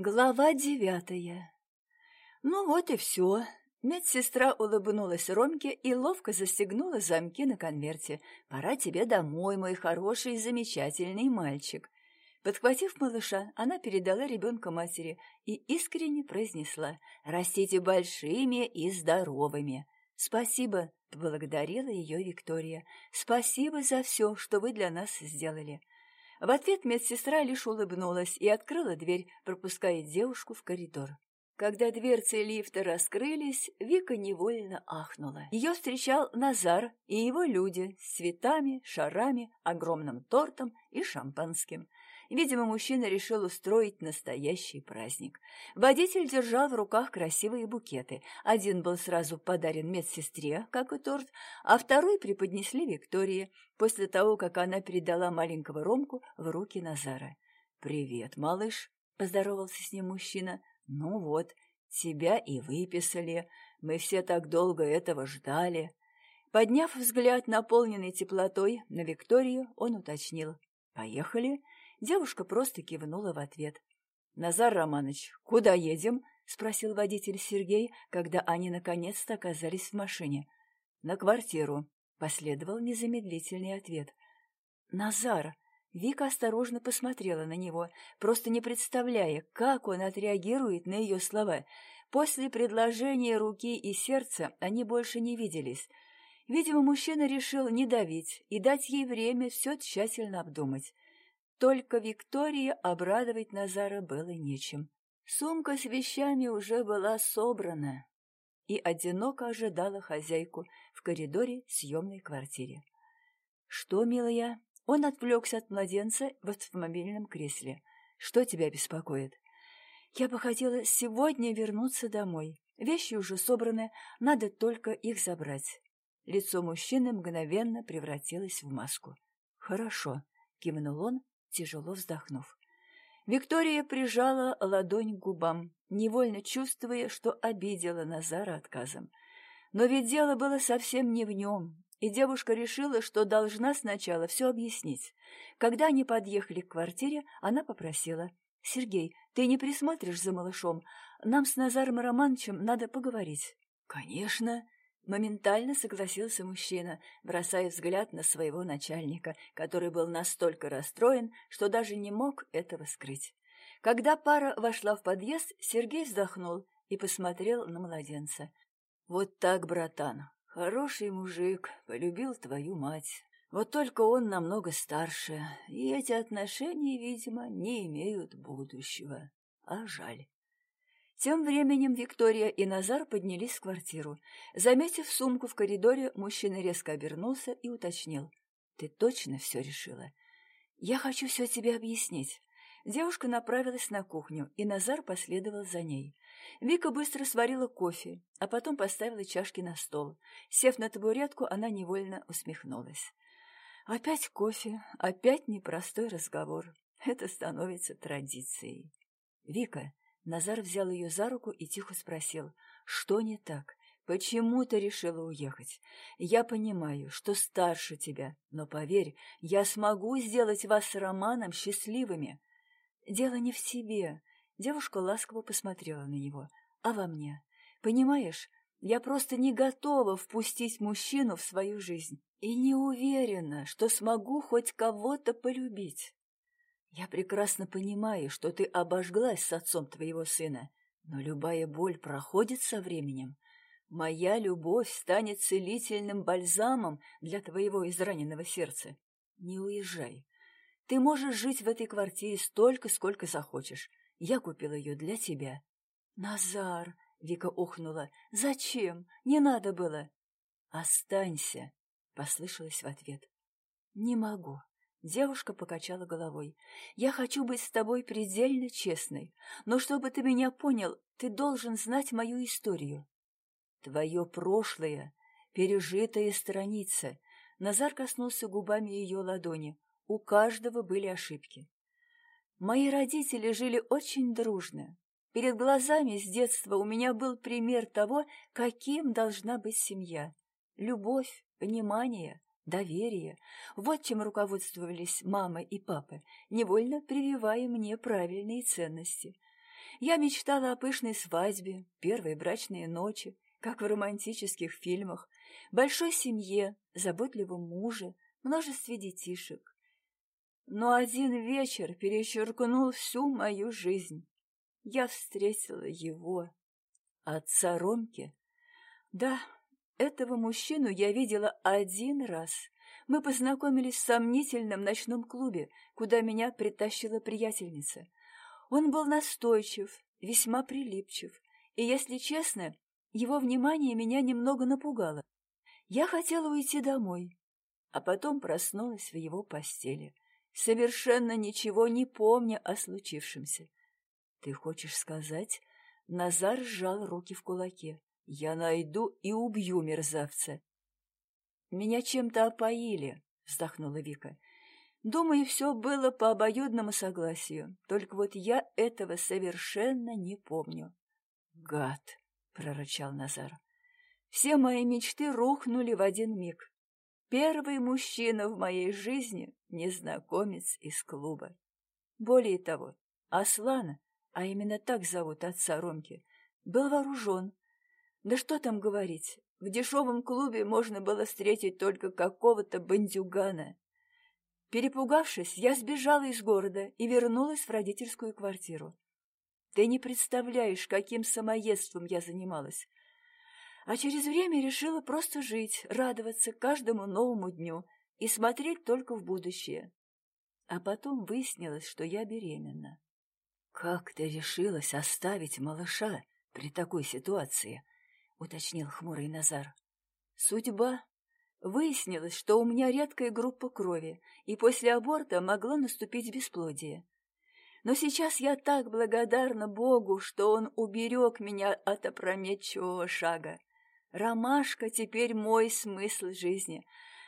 Глава девятая. Ну вот и все. Медсестра улыбнулась Ромке и ловко застегнула замки на конверте. «Пора тебе домой, мой хороший и замечательный мальчик». Подхватив малыша, она передала ребенка матери и искренне произнесла «Растите большими и здоровыми». «Спасибо», — поблагодарила ее Виктория. «Спасибо за все, что вы для нас сделали». В ответ медсестра лишь улыбнулась и открыла дверь, пропуская девушку в коридор. Когда дверцы лифта раскрылись, Вика невольно ахнула. Ее встречал Назар и его люди с цветами, шарами, огромным тортом и шампанским. Видимо, мужчина решил устроить настоящий праздник. Водитель держал в руках красивые букеты. Один был сразу подарен медсестре, как и торт, а второй преподнесли Виктории, после того, как она передала маленького Ромку в руки Назара. «Привет, малыш», — поздоровался с ним мужчина. «Ну вот, тебя и выписали. Мы все так долго этого ждали». Подняв взгляд, наполненный теплотой, на Викторию, он уточнил. «Поехали?» Девушка просто кивнула в ответ. «Назар Романович, куда едем?» — спросил водитель Сергей, когда они наконец-то оказались в машине. «На квартиру», — последовал незамедлительный ответ. «Назар!» Вика осторожно посмотрела на него, просто не представляя, как он отреагирует на ее слова. После предложения руки и сердца они больше не виделись. Видимо, мужчина решил не давить и дать ей время все тщательно обдумать. Только Виктории обрадовать Назара было нечем. Сумка с вещами уже была собрана и одиноко ожидала хозяйку в коридоре съемной квартире. «Что, милая?» Он отвлекся от младенца в автомобильном кресле. «Что тебя беспокоит?» «Я бы хотела сегодня вернуться домой. Вещи уже собраны, надо только их забрать». Лицо мужчины мгновенно превратилось в маску. «Хорошо», — кивнул он тяжело вздохнув. Виктория прижала ладонь к губам, невольно чувствуя, что обидела Назара отказом. Но ведь дело было совсем не в нем, и девушка решила, что должна сначала все объяснить. Когда они подъехали к квартире, она попросила. «Сергей, ты не присмотришь за малышом? Нам с Назаром Романовичем надо поговорить». «Конечно», Моментально согласился мужчина, бросая взгляд на своего начальника, который был настолько расстроен, что даже не мог этого скрыть. Когда пара вошла в подъезд, Сергей вздохнул и посмотрел на младенца. «Вот так, братан, хороший мужик, полюбил твою мать. Вот только он намного старше, и эти отношения, видимо, не имеют будущего. А жаль». Тем временем Виктория и Назар поднялись в квартиру. Заметив сумку в коридоре, мужчина резко обернулся и уточнил. «Ты точно все решила?» «Я хочу все тебе объяснить». Девушка направилась на кухню, и Назар последовал за ней. Вика быстро сварила кофе, а потом поставила чашки на стол. Сев на табуретку, она невольно усмехнулась. Опять кофе, опять непростой разговор. Это становится традицией. «Вика, Назар взял ее за руку и тихо спросил, что не так? Почему ты решила уехать? Я понимаю, что старше тебя, но поверь, я смогу сделать вас с Романом счастливыми. Дело не в себе. Девушка ласково посмотрела на него. А во мне? Понимаешь, я просто не готова впустить мужчину в свою жизнь и не уверена, что смогу хоть кого-то полюбить. Я прекрасно понимаю, что ты обожглась с отцом твоего сына, но любая боль проходит со временем. Моя любовь станет целительным бальзамом для твоего израненного сердца. Не уезжай. Ты можешь жить в этой квартире столько, сколько захочешь. Я купила ее для тебя. Назар, Вика ухнула. Зачем? Не надо было. Останься, послышалось в ответ. Не могу. Девушка покачала головой. «Я хочу быть с тобой предельно честной, но чтобы ты меня понял, ты должен знать мою историю». «Твое прошлое, пережитая страница». Назар коснулся губами ее ладони. У каждого были ошибки. «Мои родители жили очень дружно. Перед глазами с детства у меня был пример того, каким должна быть семья. Любовь, понимание, доверие. Вот чем руководствовались мама и папа, невольно прививая мне правильные ценности. Я мечтала о пышной свадьбе, первой брачной ночи, как в романтических фильмах, большой семье, заботливом муже, множестве детишек. Но один вечер перечеркнул всю мою жизнь. Я встретила его, отца Ромки. Да, этого мужчину я видела один раз. Мы познакомились в сомнительном ночном клубе, куда меня притащила приятельница. Он был настойчив, весьма прилипчив, и, если честно, его внимание меня немного напугало. Я хотела уйти домой, а потом проснулась в его постели, совершенно ничего не помня о случившемся. Ты хочешь сказать? Назар сжал руки в кулаке. Я найду и убью мерзавца. Меня чем-то опоили, вздохнула Вика. Думаю, все было по обоюдному согласию, только вот я этого совершенно не помню. Гад, прорычал Назар. Все мои мечты рухнули в один миг. Первый мужчина в моей жизни — незнакомец из клуба. Более того, Аслана, а именно так зовут отца Ромки, был вооружен. Да что там говорить, в дешевом клубе можно было встретить только какого-то бандюгана. Перепугавшись, я сбежала из города и вернулась в родительскую квартиру. Ты не представляешь, каким самоедством я занималась. А через время решила просто жить, радоваться каждому новому дню и смотреть только в будущее. А потом выяснилось, что я беременна. «Как ты решилась оставить малыша при такой ситуации?» — уточнил хмурый Назар. «Судьба. Выяснилось, что у меня редкая группа крови, и после аборта могло наступить бесплодие. Но сейчас я так благодарна Богу, что Он уберег меня от опрометчивого шага. Ромашка теперь мой смысл жизни,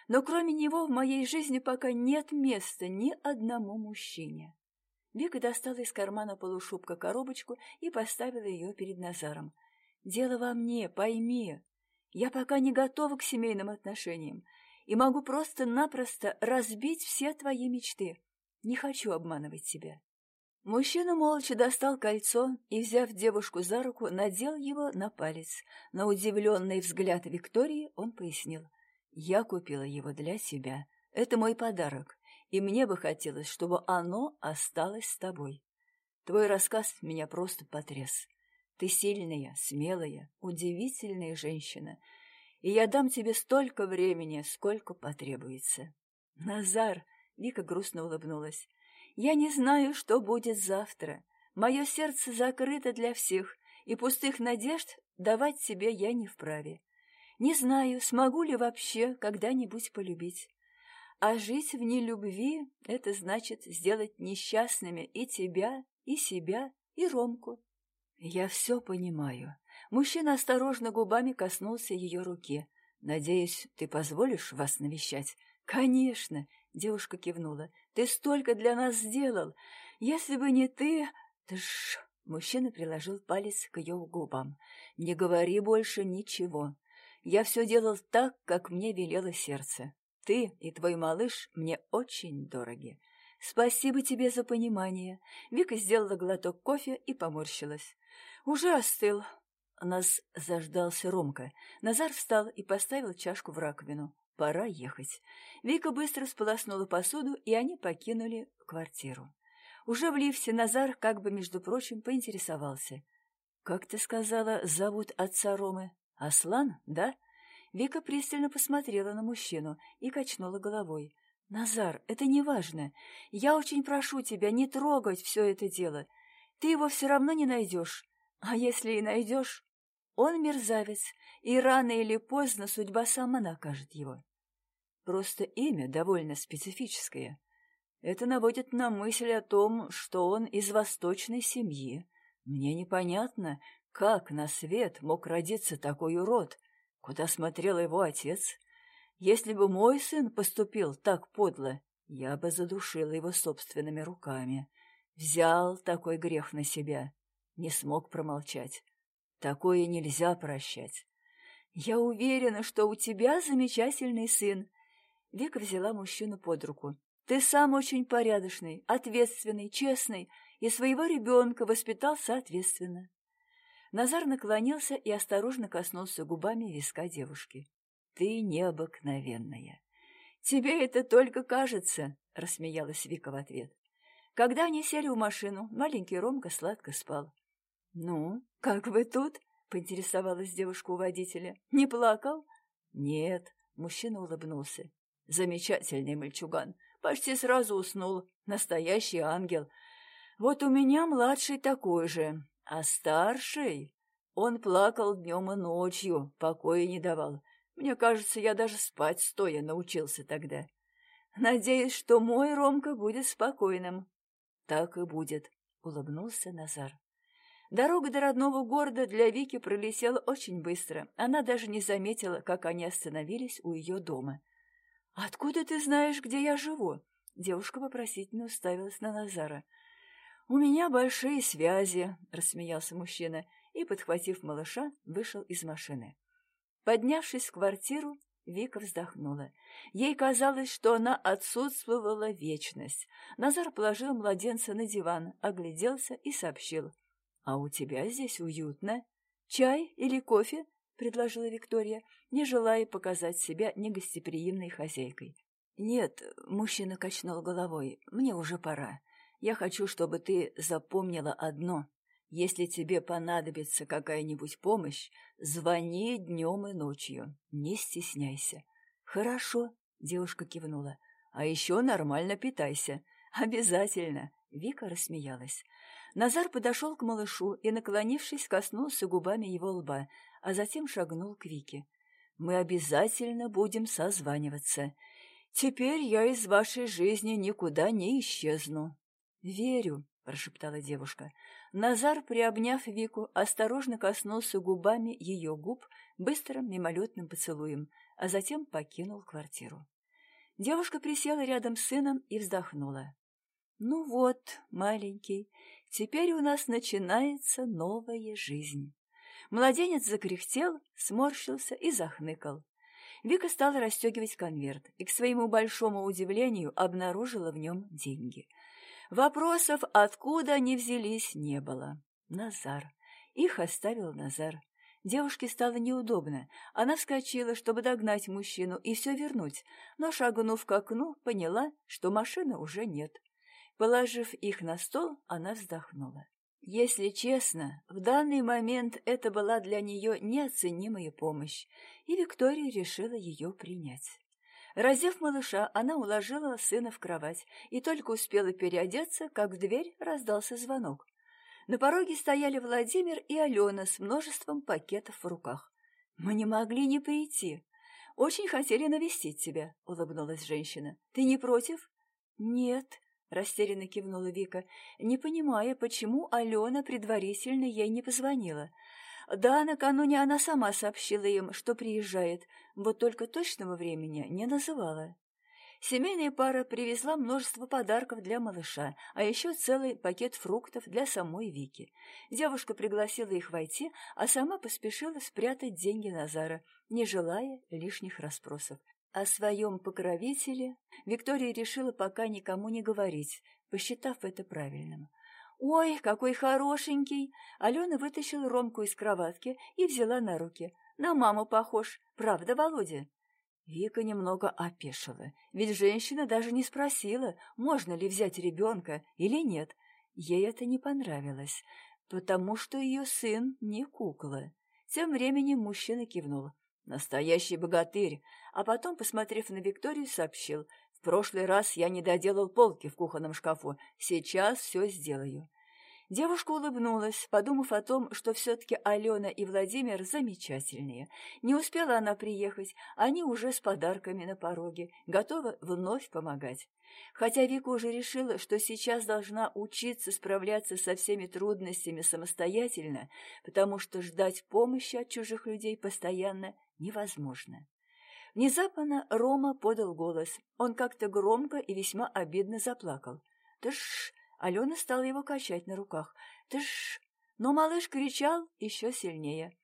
но кроме него в моей жизни пока нет места ни одному мужчине. Вика достала из кармана полушубка коробочку и поставила ее перед Назаром. «Дело во мне, пойми. Я пока не готова к семейным отношениям и могу просто-напросто разбить все твои мечты. Не хочу обманывать тебя». Мужчина молча достал кольцо и, взяв девушку за руку, надел его на палец. На удивленный взгляд Виктории он пояснил. «Я купила его для себя. Это мой подарок, и мне бы хотелось, чтобы оно осталось с тобой. Твой рассказ меня просто потряс. Ты сильная, смелая, удивительная женщина, и я дам тебе столько времени, сколько потребуется». «Назар!» — Вика грустно улыбнулась. Я не знаю, что будет завтра. Мое сердце закрыто для всех, и пустых надежд давать себе я не вправе. Не знаю, смогу ли вообще когда-нибудь полюбить. А жить в нелюбви — это значит сделать несчастными и тебя, и себя, и Ромку. Я все понимаю. Мужчина осторожно губами коснулся ее руки. Надеюсь, ты позволишь вас навещать? Конечно, девушка кивнула. Ты столько для нас сделал. Если бы не ты... Тш... Мужчина приложил палец к ее губам. «Не говори больше ничего. Я все делал так, как мне велело сердце. Ты и твой малыш мне очень дороги. Спасибо тебе за понимание». Вика сделала глоток кофе и поморщилась. «Уже остыл». Нас заждался Ромка. Назар встал и поставил чашку в раковину. Пора ехать. Вика быстро сполоснула посуду, и они покинули квартиру. Уже в лифте Назар, как бы, между прочим, поинтересовался. «Как ты сказала, зовут отца Ромы? Аслан, да?» Вика пристально посмотрела на мужчину и качнула головой. «Назар, это не важно. Я очень прошу тебя не трогать все это дело. Ты его все равно не найдешь. А если и найдешь, он мерзавец, и рано или поздно судьба сама накажет его. Просто имя довольно специфическое. Это наводит на мысль о том, что он из восточной семьи. Мне непонятно, как на свет мог родиться такой урод, куда смотрел его отец. Если бы мой сын поступил так подло, я бы задушила его собственными руками. Взял такой грех на себя, не смог промолчать. Такое нельзя прощать. Я уверена, что у тебя замечательный сын, Вика взяла мужчину под руку. Ты сам очень порядочный, ответственный, честный, и своего ребенка воспитал соответственно. Назар наклонился и осторожно коснулся губами виска девушки. «Ты необыкновенная!» «Тебе это только кажется!» — рассмеялась Вика в ответ. Когда они сели в машину, маленький Ромка сладко спал. «Ну, как вы тут?» — поинтересовалась девушка у водителя. «Не плакал?» «Нет», — мужчина улыбнулся. «Замечательный мальчуган. Почти сразу уснул. Настоящий ангел. Вот у меня младший такой же. А старший? Он плакал днем и ночью, покоя не давал. Мне кажется, я даже спать стоя научился тогда. Надеюсь, что мой Ромка будет спокойным. Так и будет, — улыбнулся Назар. Дорога до родного города для Вики пролетела очень быстро. Она даже не заметила, как они остановились у ее дома. «Откуда ты знаешь, где я живу?» Девушка вопросительно уставилась на Назара. «У меня большие связи», — рассмеялся мужчина и, подхватив малыша, вышел из машины. Поднявшись в квартиру, Вика вздохнула. Ей казалось, что она отсутствовала вечность. Назар положил младенца на диван, огляделся и сообщил. «А у тебя здесь уютно. Чай или кофе?» — предложила Виктория, не желая показать себя негостеприимной хозяйкой. «Нет», — мужчина качнул головой, — «мне уже пора. Я хочу, чтобы ты запомнила одно. Если тебе понадобится какая-нибудь помощь, звони днем и ночью. Не стесняйся. Хорошо, девушка кивнула. А еще нормально питайся. Обязательно. Вика рассмеялась. Назар подошел к малышу и, наклонившись, коснулся губами его лба, а затем шагнул к Вике. «Мы обязательно будем созваниваться. Теперь я из вашей жизни никуда не исчезну». «Верю», — прошептала девушка. Назар, приобняв Вику, осторожно коснулся губами ее губ быстрым мимолетным поцелуем, а затем покинул квартиру. Девушка присела рядом с сыном и вздохнула. «Ну вот, маленький, теперь у нас начинается новая жизнь». Младенец закряхтел, сморщился и захныкал. Вика стала расстегивать конверт и, к своему большому удивлению, обнаружила в нем деньги — Вопросов, откуда они взялись, не было. Назар. Их оставил Назар. Девушке стало неудобно. Она вскочила, чтобы догнать мужчину и все вернуть, но, шагнув к окну, поняла, что машины уже нет. Положив их на стол, она вздохнула. Если честно, в данный момент это была для нее неоценимая помощь, и Виктория решила ее принять. Раздев малыша, она уложила сына в кровать и только успела переодеться, как в дверь раздался звонок. На пороге стояли Владимир и Алена с множеством пакетов в руках. «Мы не могли не прийти. Очень хотели навестить тебя», — улыбнулась женщина. «Ты не против?» «Нет», — растерянно кивнула Вика, не понимая, почему Алена предварительно ей не позвонила. Да, накануне она сама сообщила им, что приезжает, вот только точного времени не называла. Семейная пара привезла множество подарков для малыша, а еще целый пакет фруктов для самой Вики. Девушка пригласила их войти, а сама поспешила спрятать деньги Назара, не желая лишних расспросов. О своем покровителе Виктория решила пока никому не говорить, посчитав это правильным. «Ой, какой хорошенький!» Алена вытащила Ромку из кроватки и взяла на руки. «На маму похож, правда, Володя?» Вика немного опешила, ведь женщина даже не спросила, можно ли взять ребенка или нет. Ей это не понравилось, потому что ее сын не кукла. Тем временем мужчина кивнул. Настоящий богатырь, а потом, посмотрев на Викторию, сообщил, в прошлый раз я не доделал полки в кухонном шкафу. Сейчас все сделаю. Девушка улыбнулась, подумав о том, что все-таки Алена и Владимир замечательные. Не успела она приехать, они уже с подарками на пороге, готовы вновь помогать. Хотя Вика уже решила, что сейчас должна учиться справляться со всеми трудностями самостоятельно, потому что ждать помощи от чужих людей постоянно невозможно. Внезапно Рома подал голос. Он как-то громко и весьма обидно заплакал. «Тш!» Алена стала его качать на руках. «Тш!» Но малыш кричал еще сильнее.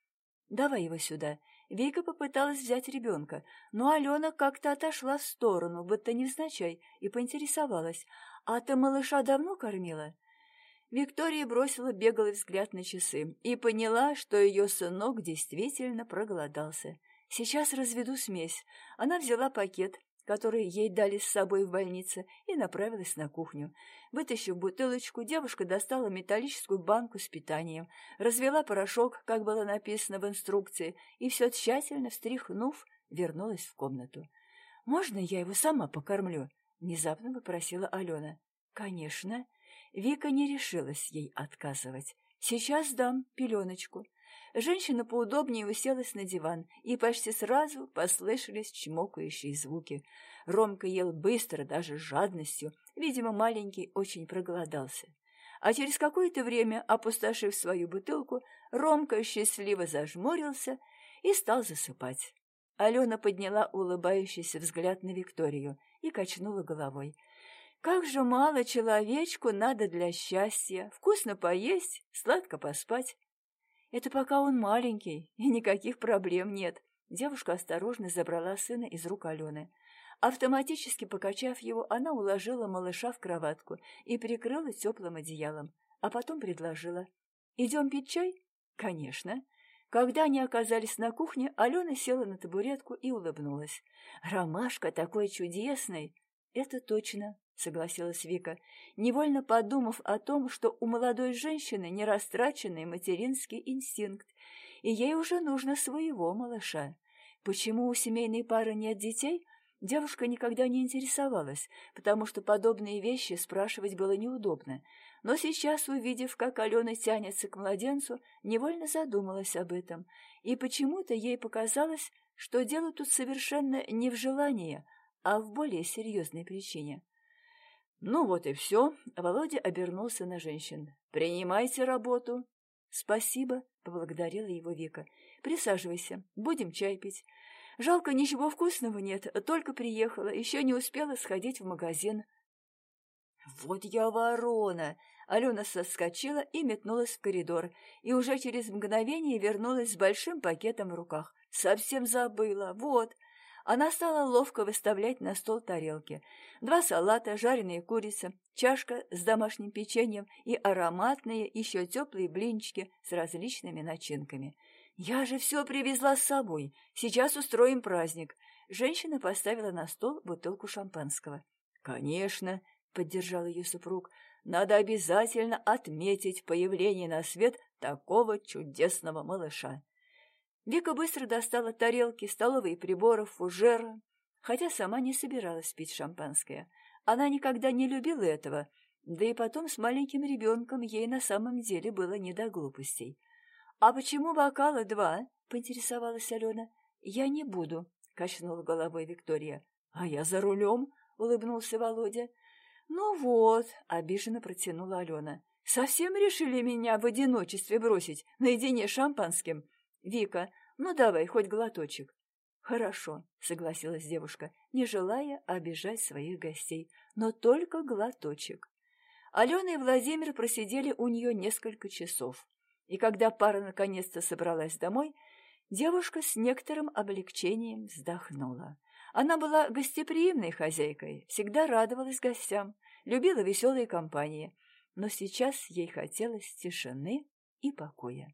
«Давай его сюда». Вика попыталась взять ребенка, но Алена как-то отошла в сторону, будто невзначай, и поинтересовалась. «А ты малыша давно кормила?» Виктория бросила беглый взгляд на часы и поняла, что ее сынок действительно проголодался. «Сейчас разведу смесь». Она взяла пакет, который ей дали с собой в больнице, и направилась на кухню. Вытащив бутылочку, девушка достала металлическую банку с питанием, развела порошок, как было написано в инструкции, и все тщательно встряхнув, вернулась в комнату. «Можно я его сама покормлю?» — внезапно попросила Алена. «Конечно». Вика не решилась ей отказывать. «Сейчас дам пеленочку». Женщина поудобнее уселась на диван, и почти сразу послышались чмокающие звуки. Ромка ел быстро, даже с жадностью. Видимо, маленький очень проголодался. А через какое-то время, опустошив свою бутылку, Ромка счастливо зажмурился и стал засыпать. Алена подняла улыбающийся взгляд на Викторию и качнула головой. Как же мало человечку надо для счастья. Вкусно поесть, сладко поспать. Это пока он маленький, и никаких проблем нет. Девушка осторожно забрала сына из рук Алены. Автоматически покачав его, она уложила малыша в кроватку и прикрыла теплым одеялом, а потом предложила. «Идем пить чай?» «Конечно». Когда они оказались на кухне, Алена села на табуретку и улыбнулась. «Ромашка такой чудесный!» «Это точно», — согласилась Вика, невольно подумав о том, что у молодой женщины нерастраченный материнский инстинкт, и ей уже нужно своего малыша. Почему у семейной пары нет детей? Девушка никогда не интересовалась, потому что подобные вещи спрашивать было неудобно. Но сейчас, увидев, как Алена тянется к младенцу, невольно задумалась об этом. И почему-то ей показалось, что дело тут совершенно не в желании, а в более серьезной причине. «Ну вот и все», — Володя обернулся на женщин. «Принимайте работу». «Спасибо», — поблагодарила его Вика. «Присаживайся, будем чай пить. Жалко, ничего вкусного нет, только приехала, еще не успела сходить в магазин». «Вот я ворона!» Алена соскочила и метнулась в коридор, и уже через мгновение вернулась с большим пакетом в руках. «Совсем забыла, вот!» Она стала ловко выставлять на стол тарелки. Два салата, жареная курица, чашка с домашним печеньем и ароматные, еще теплые блинчики с различными начинками. «Я же все привезла с собой. Сейчас устроим праздник». Женщина поставила на стол бутылку шампанского. «Конечно», — поддержал ее супруг, — «надо обязательно отметить появление на свет такого чудесного малыша». Вика быстро достала тарелки, столовые приборы, фужеры, хотя сама не собиралась пить шампанское. Она никогда не любила этого, да и потом с маленьким ребенком ей на самом деле было не до глупостей. «А почему бокала два?» — поинтересовалась Алена. «Я не буду», — качнула головой Виктория. «А я за рулем», — улыбнулся Володя. «Ну вот», — обиженно протянула Алена. «Совсем решили меня в одиночестве бросить, наедине с шампанским? «Вика, ну давай, хоть глоточек». «Хорошо», — согласилась девушка, не желая обижать своих гостей, но только глоточек. Алена и Владимир просидели у нее несколько часов, и когда пара наконец-то собралась домой, девушка с некоторым облегчением вздохнула. Она была гостеприимной хозяйкой, всегда радовалась гостям, любила веселые компании, но сейчас ей хотелось тишины и покоя.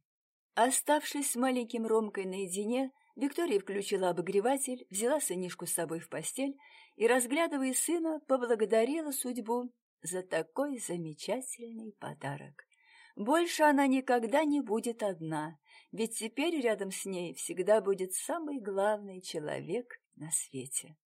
Оставшись с маленьким Ромкой наедине, Виктория включила обогреватель, взяла сынишку с собой в постель и, разглядывая сына, поблагодарила судьбу за такой замечательный подарок. Больше она никогда не будет одна, ведь теперь рядом с ней всегда будет самый главный человек на свете.